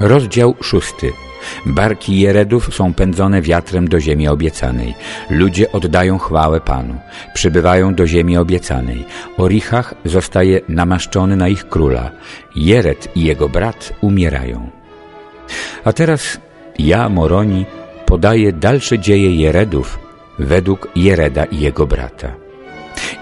Rozdział szósty. Barki Jeredów są pędzone wiatrem do ziemi obiecanej. Ludzie oddają chwałę Panu. Przybywają do ziemi obiecanej. Orichach zostaje namaszczony na ich króla. Jered i jego brat umierają. A teraz ja, Moroni, podaję dalsze dzieje Jeredów według Jereda i jego brata.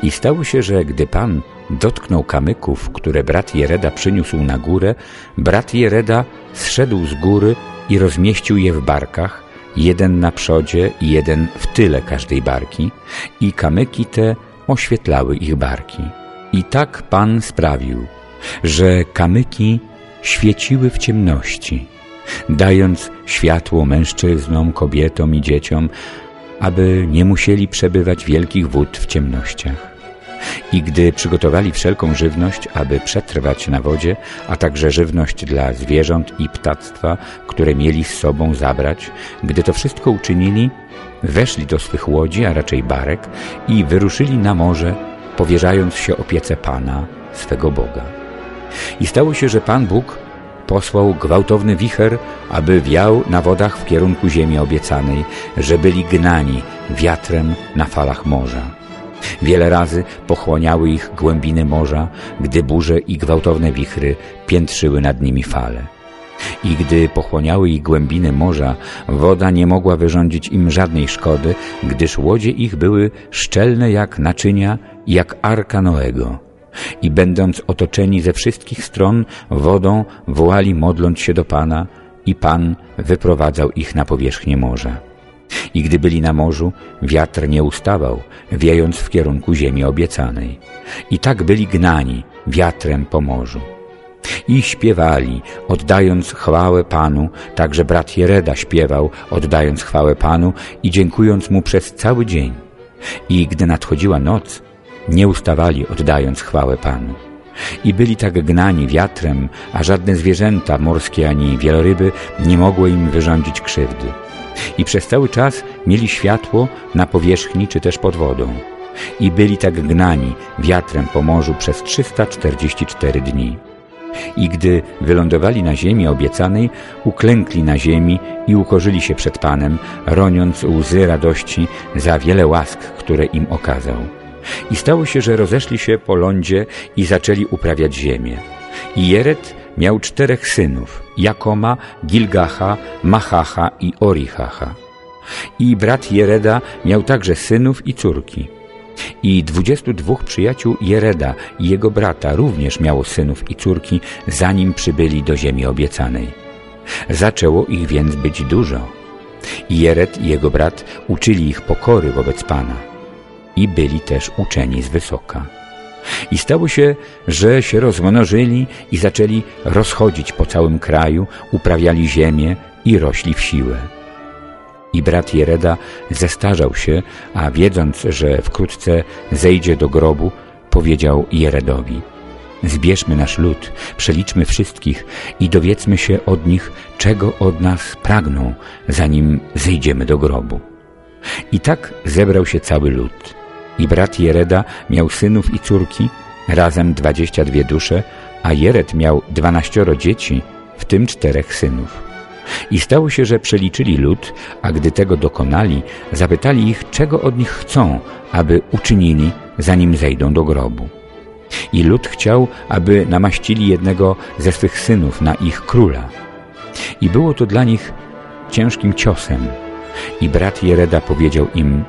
I stało się, że gdy Pan dotknął kamyków, które brat Jereda przyniósł na górę, brat Jereda zszedł z góry i rozmieścił je w barkach, jeden na przodzie i jeden w tyle każdej barki i kamyki te oświetlały ich barki. I tak Pan sprawił, że kamyki świeciły w ciemności, dając światło mężczyznom, kobietom i dzieciom, aby nie musieli przebywać wielkich wód w ciemnościach. I gdy przygotowali wszelką żywność, aby przetrwać na wodzie, a także żywność dla zwierząt i ptactwa, które mieli z sobą zabrać, gdy to wszystko uczynili, weszli do swych łodzi, a raczej barek i wyruszyli na morze, powierzając się opiece Pana, swego Boga. I stało się, że Pan Bóg posłał gwałtowny wicher, aby wiał na wodach w kierunku ziemi obiecanej, że byli gnani wiatrem na falach morza. Wiele razy pochłaniały ich głębiny morza, gdy burze i gwałtowne wichry piętrzyły nad nimi fale. I gdy pochłaniały ich głębiny morza, woda nie mogła wyrządzić im żadnej szkody, gdyż łodzie ich były szczelne jak naczynia, jak arka Noego. I będąc otoczeni ze wszystkich stron wodą, wołali modląc się do Pana i Pan wyprowadzał ich na powierzchnię morza. I gdy byli na morzu, wiatr nie ustawał, wiejąc w kierunku ziemi obiecanej. I tak byli gnani wiatrem po morzu. I śpiewali, oddając chwałę Panu, także brat Jereda śpiewał, oddając chwałę Panu i dziękując Mu przez cały dzień. I gdy nadchodziła noc, nie ustawali, oddając chwałę Panu. I byli tak gnani wiatrem, a żadne zwierzęta morskie ani wieloryby nie mogły im wyrządzić krzywdy i przez cały czas mieli światło na powierzchni czy też pod wodą. I byli tak gnani wiatrem po morzu przez 344 dni. I gdy wylądowali na ziemi obiecanej, uklękli na ziemi i ukorzyli się przed Panem, roniąc łzy radości za wiele łask, które im okazał. I stało się, że rozeszli się po lądzie i zaczęli uprawiać ziemię. I Jeret miał czterech synów, Jakoma, Gilgacha, Machacha i Orichacha. I brat Jereda miał także synów i córki. I dwudziestu dwóch przyjaciół Jereda i jego brata również miało synów i córki, zanim przybyli do ziemi obiecanej. Zaczęło ich więc być dużo. Jered i jego brat uczyli ich pokory wobec Pana. I byli też uczeni z wysoka. I stało się, że się rozmnożyli i zaczęli rozchodzić po całym kraju, uprawiali ziemię i rośli w siłę. I brat Jereda zestarzał się, a wiedząc, że wkrótce zejdzie do grobu, powiedział Jeredowi Zbierzmy nasz lud, przeliczmy wszystkich i dowiedzmy się od nich, czego od nas pragną, zanim zejdziemy do grobu. I tak zebrał się cały lud. I brat Jereda miał synów i córki, razem dwadzieścia dwie dusze, a Jered miał dwanaścioro dzieci, w tym czterech synów. I stało się, że przeliczyli lud, a gdy tego dokonali, zapytali ich, czego od nich chcą, aby uczynili, zanim zejdą do grobu. I lud chciał, aby namaścili jednego ze swych synów na ich króla. I było to dla nich ciężkim ciosem. I brat Jereda powiedział im,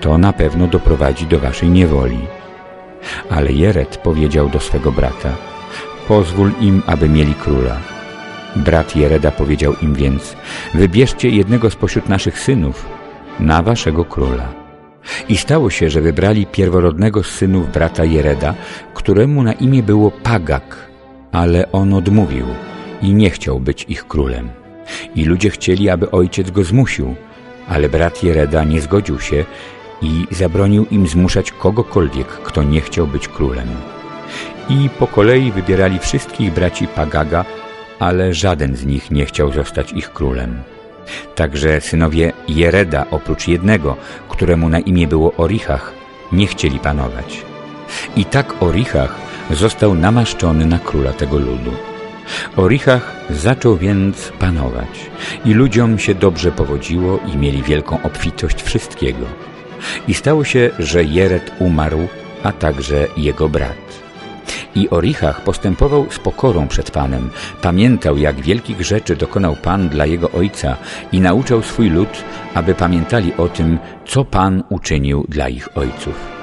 to na pewno doprowadzi do waszej niewoli. Ale Jered powiedział do swego brata, pozwól im, aby mieli króla. Brat Jereda powiedział im więc, wybierzcie jednego spośród naszych synów na waszego króla. I stało się, że wybrali pierworodnego z synów brata Jereda, któremu na imię było Pagak, ale on odmówił i nie chciał być ich królem. I ludzie chcieli, aby ojciec go zmusił, ale brat Jereda nie zgodził się i zabronił im zmuszać kogokolwiek, kto nie chciał być królem. I po kolei wybierali wszystkich braci Pagaga, ale żaden z nich nie chciał zostać ich królem. Także synowie Jereda, oprócz jednego, któremu na imię było Orichach, nie chcieli panować. I tak Orichach został namaszczony na króla tego ludu. Orichach zaczął więc panować i ludziom się dobrze powodziło i mieli wielką obfitość wszystkiego. I stało się, że Jered umarł, a także jego brat. I Orichach postępował z pokorą przed Panem, pamiętał, jak wielkich rzeczy dokonał Pan dla jego ojca i nauczał swój lud, aby pamiętali o tym, co Pan uczynił dla ich ojców.